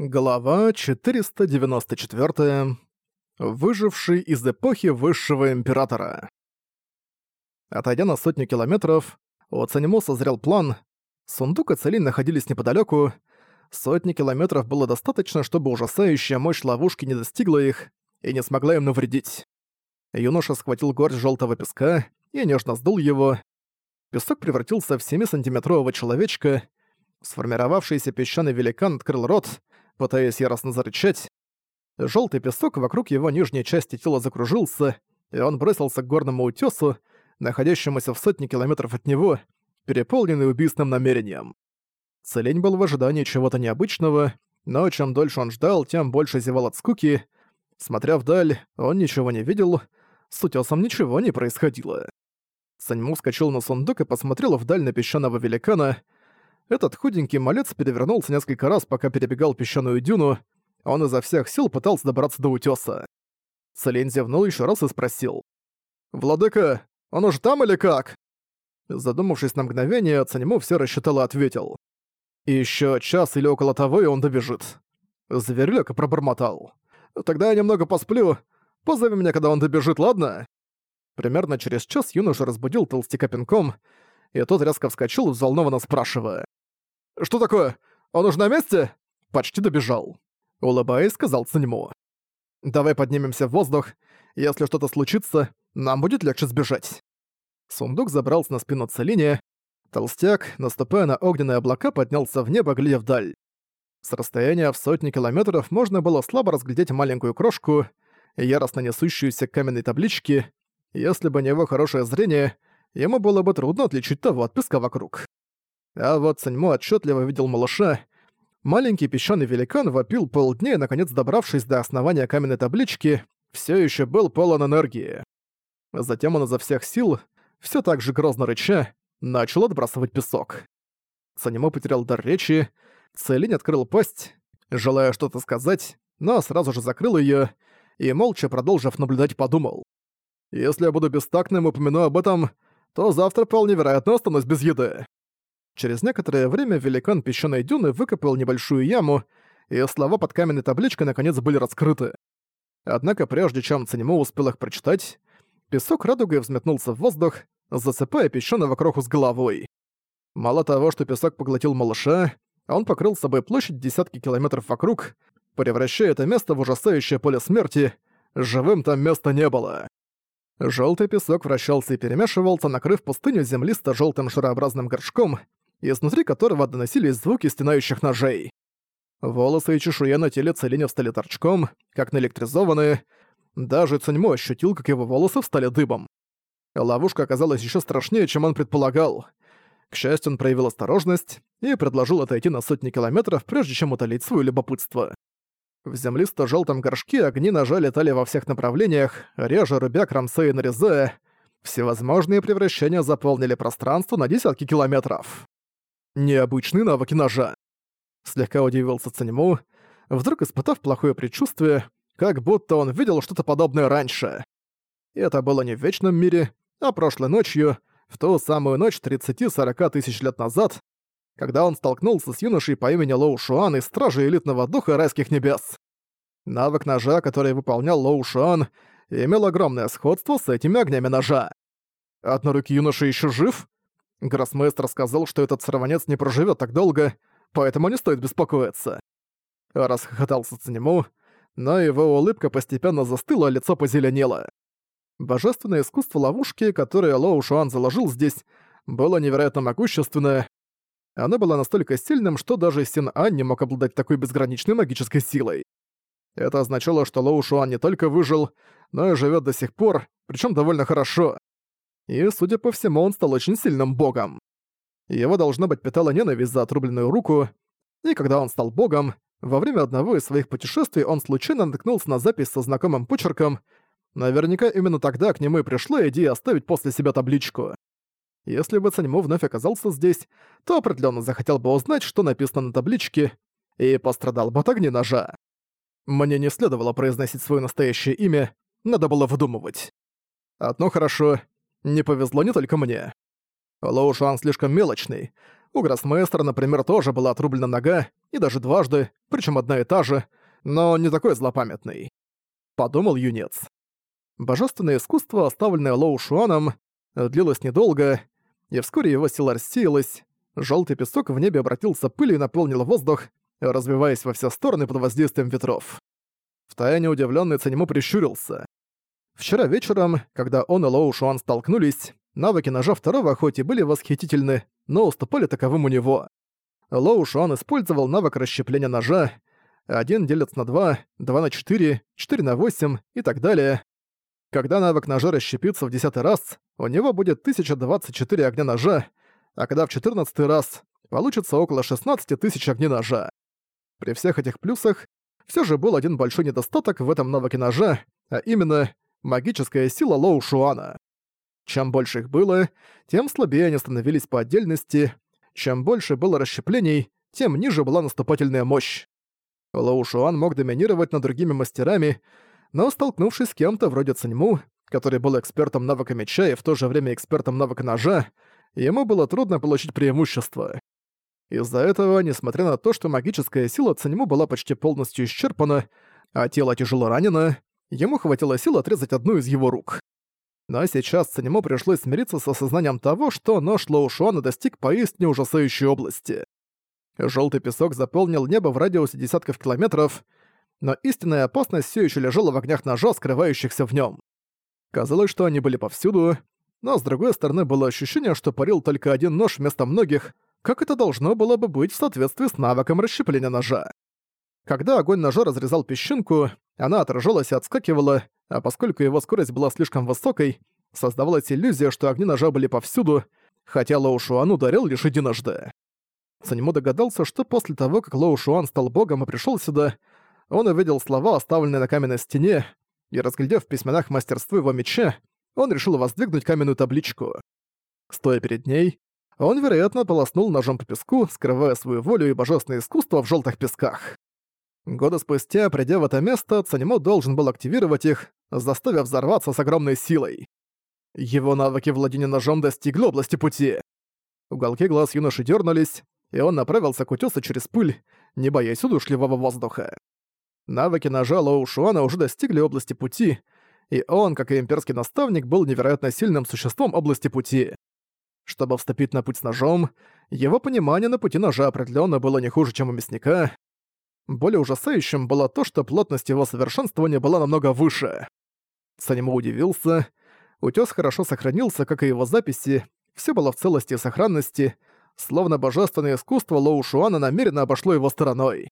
Глава 494. Выживший из эпохи Высшего Императора. Отойдя на сотню километров, у Цанимо созрел план. Сундук и Целин находились неподалеку. Сотни километров было достаточно, чтобы ужасающая мощь ловушки не достигла их и не смогла им навредить. Юноша схватил горсть желтого песка и нежно сдул его. Песок превратился в 7-сантиметрового человечка. Сформировавшийся песчаный великан открыл рот, пытаясь яростно зарычать. Желтый песок вокруг его нижней части тела закружился, и он бросился к горному утесу, находящемуся в сотне километров от него, переполненный убийственным намерением. Целень был в ожидании чего-то необычного, но чем дольше он ждал, тем больше зевал от скуки. Смотря вдаль, он ничего не видел, с утесом ничего не происходило. Саньму вскочил на сундук и посмотрел вдаль на песчаного великана, этот худенький малец перевернулся несколько раз, пока перебегал песчаную дюну. Он изо всех сил пытался добраться до утёса. Целень зевнул еще раз и спросил. «Владыка, он уже там или как?» Задумавшись на мгновение, Цанему все рассчитал и ответил. «Ещё час или около того, и он добежит». Зверюлёк пробормотал. «Тогда я немного посплю. Позови меня, когда он добежит, ладно?» Примерно через час юноша разбудил толстяка пинком, и тот резко вскочил, взволнованно спрашивая. «Что такое? Он уже на месте?» «Почти добежал», — улыбаясь, сказал Циньму. «Давай поднимемся в воздух. Если что-то случится, нам будет легче сбежать». Сундук забрался на спину Целине. Толстяк, наступая на огненные облака, поднялся в небо, глядя вдаль. С расстояния в сотни километров можно было слабо разглядеть маленькую крошку, яростно несущуюся к каменной табличке. Если бы не его хорошее зрение, ему было бы трудно отличить того от песка вокруг. А вот Саньмо отчетливо видел малыша. Маленький песчаный великан вопил полдня и, наконец добравшись до основания каменной таблички, все еще был полон энергии. Затем он изо всех сил, все так же грозно рыча, начал отбрасывать песок. Санимо потерял дар речи, Целинь открыл пасть, желая что-то сказать, но сразу же закрыл ее и, молча продолжив наблюдать, подумал. «Если я буду бестактным и упомяну об этом, то завтра вполне вероятно останусь без еды». Через некоторое время великан песчаной дюны выкопал небольшую яму, и слова под каменной табличкой наконец были раскрыты. Однако прежде чем Циньмо успел их прочитать, песок радугой взметнулся в воздух, засыпая песчаного кроху с головой. Мало того, что песок поглотил малыша, он покрыл собой площадь десятки километров вокруг, превращая это место в ужасающее поле смерти, живым там места не было. Желтый песок вращался и перемешивался, накрыв пустыню землисто-желтым шарообразным горшком, изнутри которого доносились звуки стенающих ножей. Волосы и чешуя на теле Целине встали торчком, как наэлектризованные. Даже Цуньмо ощутил, как его волосы встали дыбом. Ловушка оказалась еще страшнее, чем он предполагал. К счастью, он проявил осторожность и предложил отойти на сотни километров, прежде чем утолить свое любопытство. В землисто-желтом горшке огни ножа летали во всех направлениях, реже рубя, кромсая и нарезая. Всевозможные превращения заполнили пространство на десятки километров. Необычные навыки ножа. Слегка удивился Цанему, вдруг испытав плохое предчувствие, как будто он видел что-то подобное раньше. И это было не в Вечном мире, а прошлой ночью, в ту самую ночь 30-40 тысяч лет назад, когда он столкнулся с юношей по имени Лоу Шуан из Стражи Элитного Духа Райских Небес. Навык ножа, который выполнял Лоу Шуан, имел огромное сходство с этими огнями ножа. Однорукий юноша еще жив? Гроссмейстер сказал, что этот сорванец не проживет так долго, поэтому не стоит беспокоиться. Расхохотался Цинему, но его улыбка постепенно застыла, а лицо позеленело. Божественное искусство ловушки, которое Лоу Шуан заложил здесь, было невероятно могущественное. Оно было настолько сильным, что даже Син Ань не мог обладать такой безграничной магической силой. Это означало, что Лоу Шуан не только выжил, но и живет до сих пор, причем довольно хорошо и, судя по всему, он стал очень сильным богом. Его, должно быть, питала ненависть за отрубленную руку, и когда он стал богом, во время одного из своих путешествий он случайно наткнулся на запись со знакомым почерком, наверняка именно тогда к нему и пришла идея оставить после себя табличку. Если бы Цаньму вновь оказался здесь, то определенно захотел бы узнать, что написано на табличке, и пострадал бы от огня ножа. Мне не следовало произносить свое настоящее имя, надо было выдумывать. Одно хорошо, не повезло не только мне. Лоу Шуан слишком мелочный. У Гроссмейстера, например, тоже была отрублена нога, и даже дважды, причем одна и та же, но не такой злопамятный. Подумал юнец. Божественное искусство, оставленное Лоу Шуаном, длилось недолго, и вскоре его сила рассеялась, желтый песок в небе обратился пылью и наполнил воздух, развиваясь во все стороны под воздействием ветров. Втайне удивленный Цанему прищурился. Вчера вечером, когда он и Лоу Шуан столкнулись, навыки ножа второго хоть и были восхитительны, но уступали таковым у него. Лоу Шуан использовал навык расщепления ножа, один делится на два, два на четыре, четыре на восемь и так далее. Когда навык ножа расщепится в десятый раз, у него будет 1024 огня ножа, а когда в четырнадцатый раз, получится около 16 тысяч огня ножа. При всех этих плюсах все же был один большой недостаток в этом навыке ножа, а именно магическая сила Лоу Шуана. Чем больше их было, тем слабее они становились по отдельности, чем больше было расщеплений, тем ниже была наступательная мощь. Лоу Шуан мог доминировать над другими мастерами, но столкнувшись с кем-то вроде Циньму, который был экспертом навыка меча и в то же время экспертом навыка ножа, ему было трудно получить преимущество. Из-за этого, несмотря на то, что магическая сила Циньму была почти полностью исчерпана, а тело тяжело ранено, ему хватило сил отрезать одну из его рук. Но сейчас Циньму пришлось смириться с осознанием того, что нож Лоушуана достиг поистине ужасающей области. Желтый песок заполнил небо в радиусе десятков километров, но истинная опасность все еще лежала в огнях ножа, скрывающихся в нем. Казалось, что они были повсюду, но с другой стороны было ощущение, что парил только один нож вместо многих, как это должно было бы быть в соответствии с навыком расщепления ножа. Когда огонь ножа разрезал песчинку, она отражалась и отскакивала, а поскольку его скорость была слишком высокой, создавалась иллюзия, что огни ножа были повсюду, хотя Лоу Шуан ударил лишь единожды. Санему догадался, что после того, как Лоу Шуан стал богом и пришел сюда, он увидел слова, оставленные на каменной стене, и, разглядев в письменах мастерство его меча, он решил воздвигнуть каменную табличку. Стоя перед ней, он, вероятно, полоснул ножом по песку, скрывая свою волю и божественное искусство в желтых песках. Года спустя, придя в это место, Цанимо должен был активировать их, заставив взорваться с огромной силой. Его навыки владения ножом достигли области пути. Уголки глаз юноши дернулись, и он направился к утёсу через пыль, не боясь удушливого воздуха. Навыки ножа Лоу Шуана уже достигли области пути, и он, как и имперский наставник, был невероятно сильным существом области пути. Чтобы вступить на путь с ножом, его понимание на пути ножа определенно было не хуже, чем у мясника. Более ужасающим было то, что плотность его совершенствования была намного выше. Санему удивился. Утёс хорошо сохранился, как и его записи, все было в целости и сохранности, словно божественное искусство Лоу Шуана намеренно обошло его стороной.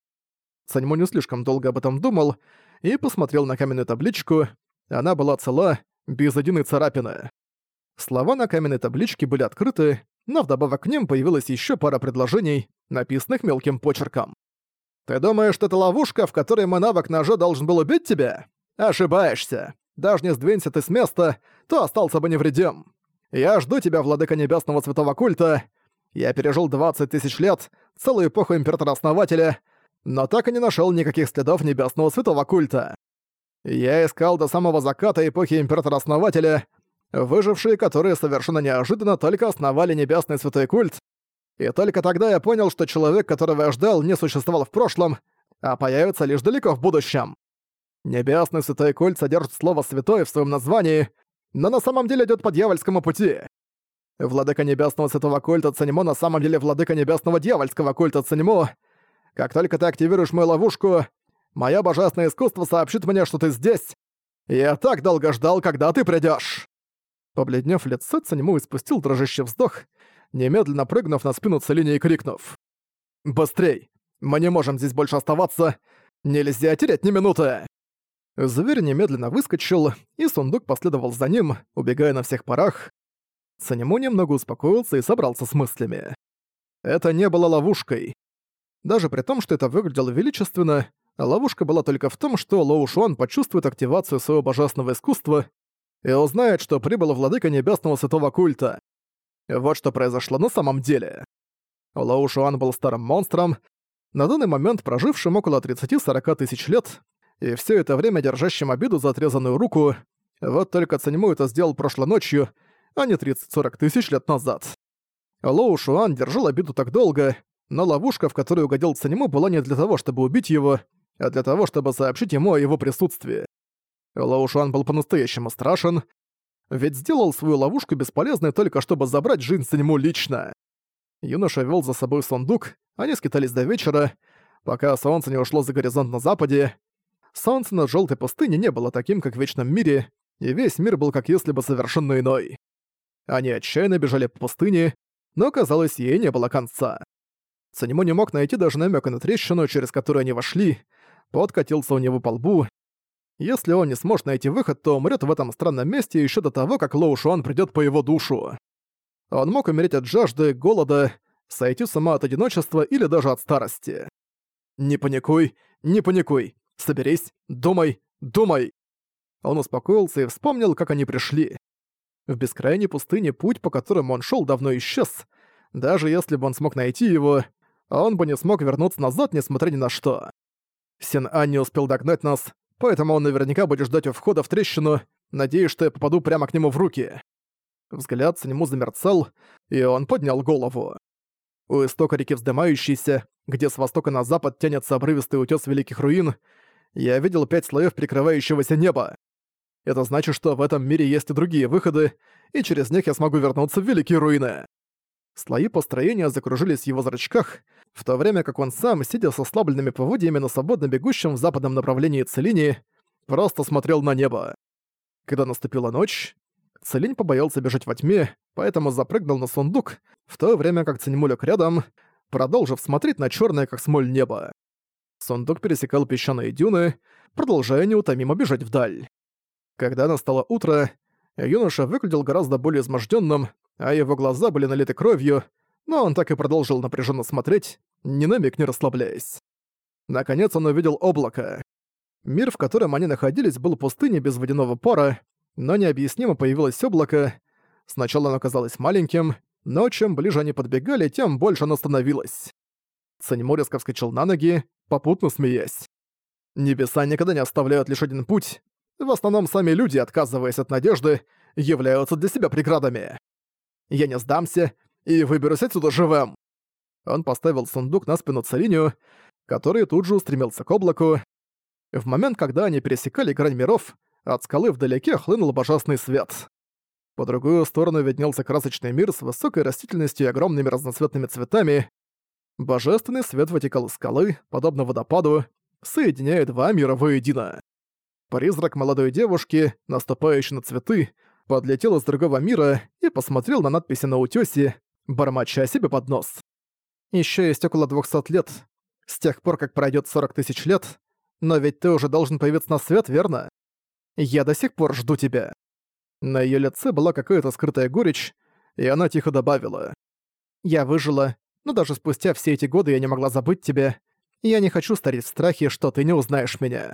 Саньму не слишком долго об этом думал и посмотрел на каменную табличку. Она была цела, без единой царапины. Слова на каменной табличке были открыты, но вдобавок к ним появилась еще пара предложений, написанных мелким почерком. «Ты думаешь, что это ловушка, в которой мой навык ножа должен был убить тебя? Ошибаешься. Даже не сдвинься ты с места, то остался бы невредим. Я жду тебя, владыка небесного святого культа. Я пережил 20 тысяч лет, целую эпоху императора-основателя, но так и не нашел никаких следов небесного святого культа. Я искал до самого заката эпохи императора-основателя, выжившие которые совершенно неожиданно только основали небесный святой культ, и только тогда я понял, что человек, которого я ждал, не существовал в прошлом, а появится лишь далеко в будущем. Небесный святой культ содержит слово «святой» в своем названии, но на самом деле идет по дьявольскому пути. Владыка небесного святого культа Цанимо на самом деле владыка небесного дьявольского культа Цанимо — как только ты активируешь мою ловушку, мое божественное искусство сообщит мне, что ты здесь. Я так долго ждал, когда ты придёшь!» Побледнев лицо, Цанему испустил дрожащий вздох, немедленно прыгнув на спину Целине и крикнув. «Быстрей! Мы не можем здесь больше оставаться! Нельзя терять ни минуты!» Зверь немедленно выскочил, и сундук последовал за ним, убегая на всех парах. Цанему немного успокоился и собрался с мыслями. Это не было ловушкой. Даже при том, что это выглядело величественно, ловушка была только в том, что Лоу Шуан почувствует активацию своего божественного искусства и узнает, что прибыл владыка небесного святого культа. Вот что произошло на самом деле. Лоу Шуан был старым монстром, на данный момент прожившим около 30-40 тысяч лет, и все это время держащим обиду за отрезанную руку, вот только Цаньму это сделал прошлой ночью, а не 30-40 тысяч лет назад. Лоу Шуан держал обиду так долго, но ловушка, в которую угодил Цанему, была не для того, чтобы убить его, а для того, чтобы сообщить ему о его присутствии. Лоу Шуан был по-настоящему страшен, ведь сделал свою ловушку бесполезной только чтобы забрать жизнь Цанему лично. Юноша вел за собой сундук, они скитались до вечера, пока солнце не ушло за горизонт на западе. Солнце на желтой пустыне не было таким, как в Вечном мире, и весь мир был как если бы совершенно иной. Они отчаянно бежали по пустыне, но, казалось, ей не было конца. Цанему не мог найти даже намека на трещину, через которую они вошли, пот катился у него по лбу. Если он не сможет найти выход, то умрет в этом странном месте еще до того, как Лоу Шуан придет по его душу. Он мог умереть от жажды, голода, сойти с ума от одиночества или даже от старости. «Не паникуй, не паникуй, соберись, думай, думай!» Он успокоился и вспомнил, как они пришли. В бескрайней пустыне путь, по которому он шел, давно исчез. Даже если бы он смог найти его, он бы не смог вернуться назад, несмотря ни на что. Син Ан не успел догнать нас, поэтому он наверняка будет ждать у входа в трещину, надеясь, что я попаду прямо к нему в руки. Взгляд с нему замерцал, и он поднял голову. У истока реки вздымающейся, где с востока на запад тянется обрывистый утёс великих руин, я видел пять слоев прикрывающегося неба. Это значит, что в этом мире есть и другие выходы, и через них я смогу вернуться в великие руины. Слои построения закружились в его зрачках, в то время как он сам, сидя со ослабленными поводьями на свободно бегущем в западном направлении Целини, просто смотрел на небо. Когда наступила ночь, Целинь побоялся бежать во тьме, поэтому запрыгнул на сундук, в то время как Циньму лег рядом, продолжив смотреть на черное как смоль небо. Сундук пересекал песчаные дюны, продолжая неутомимо бежать вдаль. Когда настало утро, юноша выглядел гораздо более изможденным, а его глаза были налиты кровью, но он так и продолжил напряженно смотреть, ни на миг не расслабляясь. Наконец он увидел облако. Мир, в котором они находились, был пустыней без водяного пара, но необъяснимо появилось облако. Сначала оно казалось маленьким, но чем ближе они подбегали, тем больше оно становилось. Цаньму резко вскочил на ноги, попутно смеясь. Небеса никогда не оставляют лишь один путь. В основном сами люди, отказываясь от надежды, являются для себя преградами. Я не сдамся и выберусь отсюда живым!» Он поставил сундук на спину Цариню, который тут же устремился к облаку. В момент, когда они пересекали грань миров, от скалы вдалеке хлынул божественный свет. По другую сторону виднелся красочный мир с высокой растительностью и огромными разноцветными цветами. Божественный свет вытекал из скалы, подобно водопаду, соединяя два мира воедино. Призрак молодой девушки, наступающий на цветы, подлетел из другого мира и посмотрел на надписи на утёсе, бормоча себе под нос. Ещё есть около 200 лет, с тех пор, как пройдёт 40 тысяч лет, но ведь ты уже должен появиться на свет, верно? Я до сих пор жду тебя». На её лице была какая-то скрытая горечь, и она тихо добавила. «Я выжила, но даже спустя все эти годы я не могла забыть тебя. Я не хочу стареть в страхе, что ты не узнаешь меня».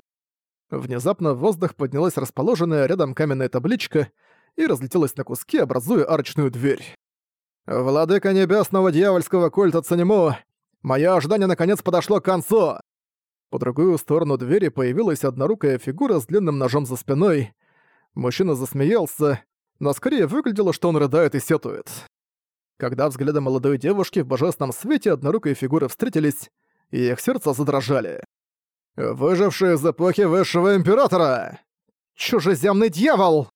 Внезапно в воздух поднялась расположенная рядом каменная табличка и разлетелась на куски, образуя арочную дверь. «Владыка небесного дьявольского культа Цанему! Моё ожидание наконец подошло к концу!» По другую сторону двери появилась однорукая фигура с длинным ножом за спиной. Мужчина засмеялся, но скорее выглядело, что он рыдает и сетует. Когда взгляды молодой девушки в божественном свете однорукой фигуры встретились, и их сердца задрожали. «Выживший из эпохи Высшего Императора! Чужеземный дьявол!»